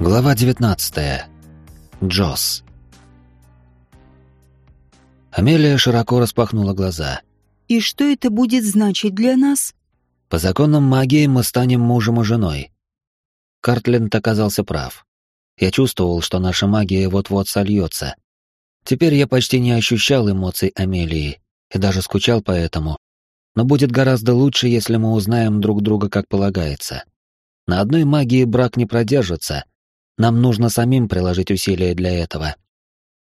Глава 19. Джосс. Амелия широко распахнула глаза. «И что это будет значить для нас?» «По законам магии мы станем мужем и женой». Картленд оказался прав. Я чувствовал, что наша магия вот-вот сольется. Теперь я почти не ощущал эмоций Амелии и даже скучал по этому. Но будет гораздо лучше, если мы узнаем друг друга как полагается. На одной магии брак не продержится — нам нужно самим приложить усилия для этого.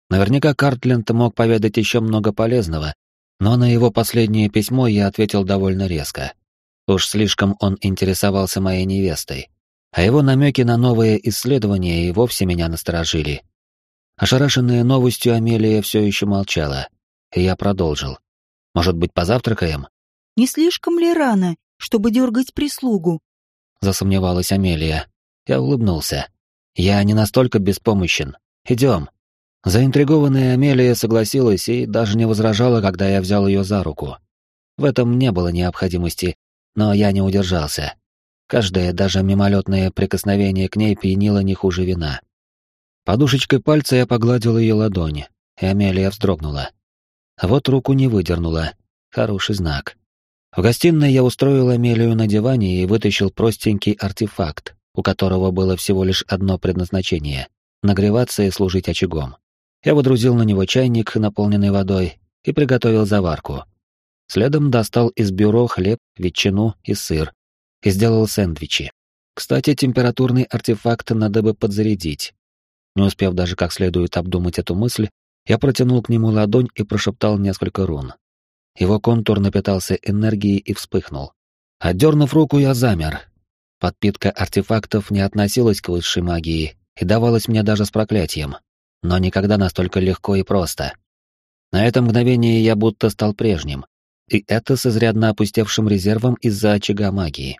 Наверняка Картленд мог поведать еще много полезного, но на его последнее письмо я ответил довольно резко. Уж слишком он интересовался моей невестой. А его намеки на новые исследования и вовсе меня насторожили. Ошарашенная новостью Амелия все еще молчала, и я продолжил. «Может быть, позавтракаем?» «Не слишком ли рано, чтобы дергать прислугу?» Засомневалась Амелия. Я улыбнулся. Я не настолько беспомощен. Идем. Заинтригованная Амелия согласилась и даже не возражала, когда я взял ее за руку. В этом не было необходимости, но я не удержался. Каждое, даже мимолетное прикосновение к ней пьянило не хуже вина. Подушечкой пальца я погладил ее ладонь, и Амелия вздрогнула. Вот руку не выдернула. Хороший знак. В гостиной я устроил Амелию на диване и вытащил простенький артефакт, у которого было всего лишь одно предназначение — нагреваться и служить очагом. Я водрузил на него чайник, наполненный водой, и приготовил заварку. Следом достал из бюро хлеб, ветчину и сыр, и сделал сэндвичи. Кстати, температурный артефакт надо бы подзарядить. Не успев даже как следует обдумать эту мысль, я протянул к нему ладонь и прошептал несколько рун. Его контур напитался энергией и вспыхнул. Отдернув руку, я замер, Подпитка артефактов не относилась к высшей магии и давалась мне даже с проклятием, но никогда настолько легко и просто. На это мгновение я будто стал прежним, и это с изрядно опустевшим резервом из-за очага магии.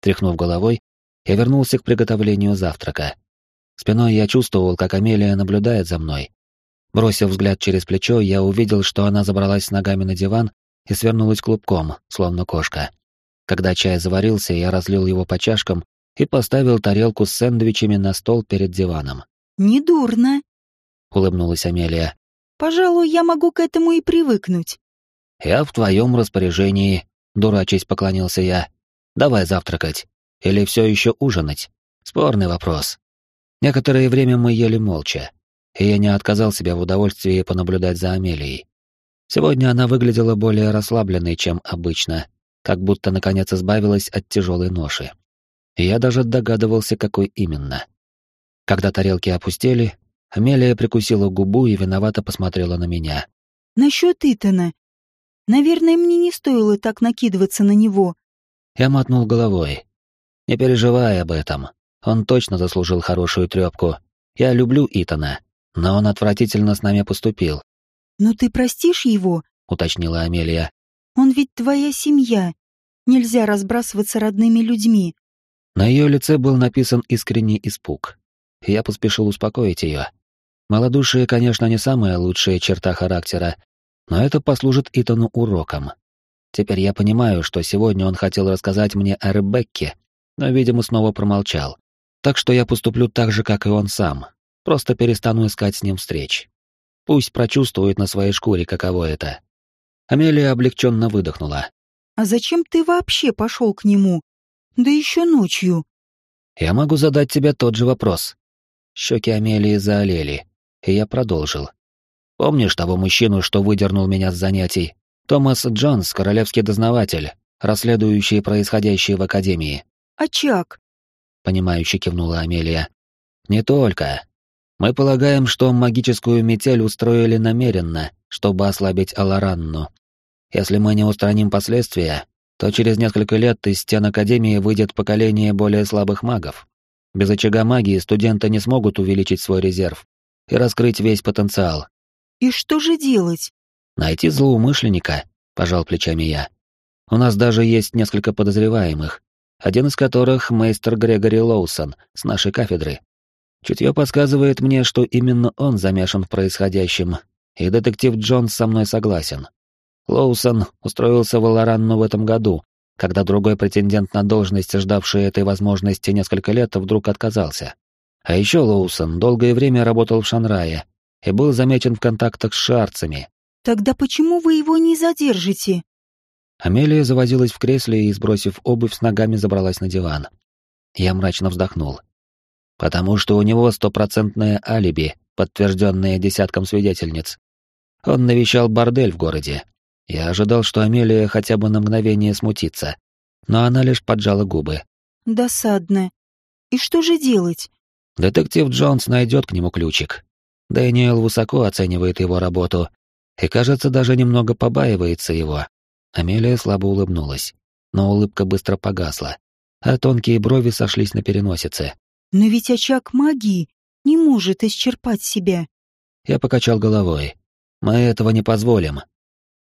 Тряхнув головой, я вернулся к приготовлению завтрака. Спиной я чувствовал, как Амелия наблюдает за мной. Бросив взгляд через плечо, я увидел, что она забралась ногами на диван и свернулась клубком, словно кошка. Когда чай заварился, я разлил его по чашкам и поставил тарелку с сэндвичами на стол перед диваном. «Недурно», — улыбнулась Амелия. «Пожалуй, я могу к этому и привыкнуть». «Я в твоем распоряжении», — дурачись поклонился я. «Давай завтракать. Или все еще ужинать? Спорный вопрос». Некоторое время мы ели молча, и я не отказал себе в удовольствии понаблюдать за Амелией. Сегодня она выглядела более расслабленной, чем обычно, как будто наконец избавилась от тяжелой ноши. И я даже догадывался, какой именно. Когда тарелки опустели, Амелия прикусила губу и виновато посмотрела на меня. «Насчет Итана. Наверное, мне не стоило так накидываться на него». Я мотнул головой. «Не переживай об этом. Он точно заслужил хорошую трёпку. Я люблю Итана, но он отвратительно с нами поступил». «Но ты простишь его?» — уточнила Амелия. «Он ведь твоя семья. Нельзя разбрасываться родными людьми. На ее лице был написан искренний испуг. Я поспешил успокоить ее. Малодушие, конечно, не самая лучшая черта характера, но это послужит Итану уроком. Теперь я понимаю, что сегодня он хотел рассказать мне о Ребекке, но, видимо, снова промолчал. Так что я поступлю так же, как и он сам. Просто перестану искать с ним встреч. Пусть прочувствует на своей шкуре, каково это. Амелия облегченно выдохнула. А зачем ты вообще пошел к нему? Да еще ночью. Я могу задать тебе тот же вопрос. Щеки Амелии заолели, и я продолжил. Помнишь того мужчину, что выдернул меня с занятий? Томас Джонс, королевский дознаватель, расследующий происходящее в Академии. «Очаг», — понимающе кивнула Амелия. «Не только. Мы полагаем, что магическую метель устроили намеренно, чтобы ослабить Аларанну. Если мы не устраним последствия, то через несколько лет из стен Академии выйдет поколение более слабых магов. Без очага магии студенты не смогут увеличить свой резерв и раскрыть весь потенциал. «И что же делать?» «Найти злоумышленника», — пожал плечами я. «У нас даже есть несколько подозреваемых, один из которых — мейстер Грегори Лоусон с нашей кафедры. Чутье подсказывает мне, что именно он замешан в происходящем, и детектив Джонс со мной согласен. Лоусон устроился в Аларанну в этом году, когда другой претендент на должность, ждавший этой возможности несколько лет, вдруг отказался. А еще Лоусон долгое время работал в Шанрае и был замечен в контактах с шарцами. Тогда почему вы его не задержите? Амелия завозилась в кресле и, сбросив обувь, с ногами забралась на диван. Я мрачно вздохнул. Потому что у него стопроцентное алиби, подтвержденное десятком свидетельниц. Он навещал бордель в городе. Я ожидал, что Амелия хотя бы на мгновение смутится, но она лишь поджала губы. Досадно. И что же делать? Детектив Джонс найдет к нему ключик. Дэниел высоко оценивает его работу и, кажется, даже немного побаивается его. Амелия слабо улыбнулась, но улыбка быстро погасла, а тонкие брови сошлись на переносице. Но ведь очаг магии не может исчерпать себя. Я покачал головой. Мы этого не позволим.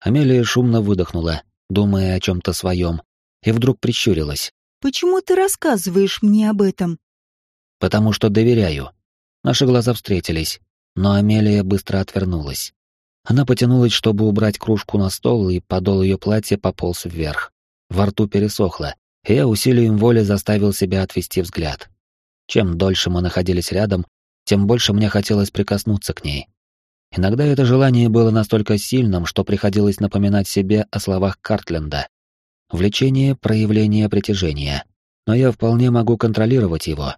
Амелия шумно выдохнула, думая о чем-то своем, и вдруг прищурилась. Почему ты рассказываешь мне об этом? Потому что доверяю. Наши глаза встретились, но Амелия быстро отвернулась. Она потянулась, чтобы убрать кружку на стол, и подол ее платья пополз вверх. Во рту пересохло, и я усилием воли заставил себя отвести взгляд. Чем дольше мы находились рядом, тем больше мне хотелось прикоснуться к ней. Иногда это желание было настолько сильным, что приходилось напоминать себе о словах Картленда. Влечение — проявление притяжения. Но я вполне могу контролировать его.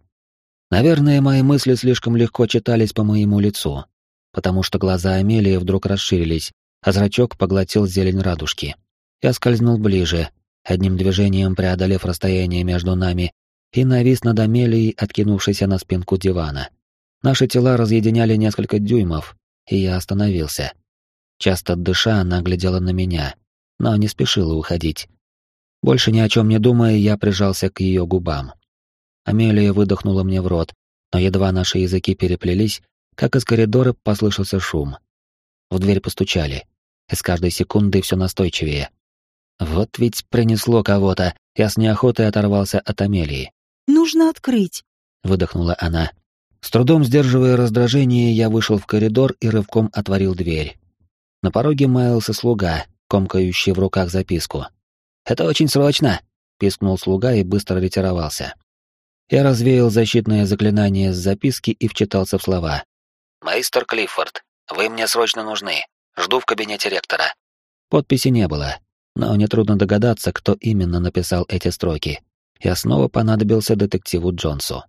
Наверное, мои мысли слишком легко читались по моему лицу, потому что глаза Амелии вдруг расширились, а зрачок поглотил зелень радужки. Я скользнул ближе, одним движением преодолев расстояние между нами, и навис над Амелией, откинувшейся на спинку дивана. Наши тела разъединяли несколько дюймов, и я остановился. Часто дыша, она глядела на меня, но не спешила уходить. Больше ни о чем не думая, я прижался к ее губам. Амелия выдохнула мне в рот, но едва наши языки переплелись, как из коридора послышался шум. В дверь постучали, и с каждой секундой все настойчивее. Вот ведь принесло кого-то, я с неохотой оторвался от Амелии. «Нужно открыть», — выдохнула она. С трудом сдерживая раздражение, я вышел в коридор и рывком отворил дверь. На пороге маялся слуга, комкающий в руках записку. «Это очень срочно!» — пискнул слуга и быстро ретировался. Я развеял защитное заклинание с записки и вчитался в слова. «Мейстер Клиффорд, вы мне срочно нужны. Жду в кабинете ректора». Подписи не было, но нетрудно догадаться, кто именно написал эти строки. Я снова понадобился детективу Джонсу.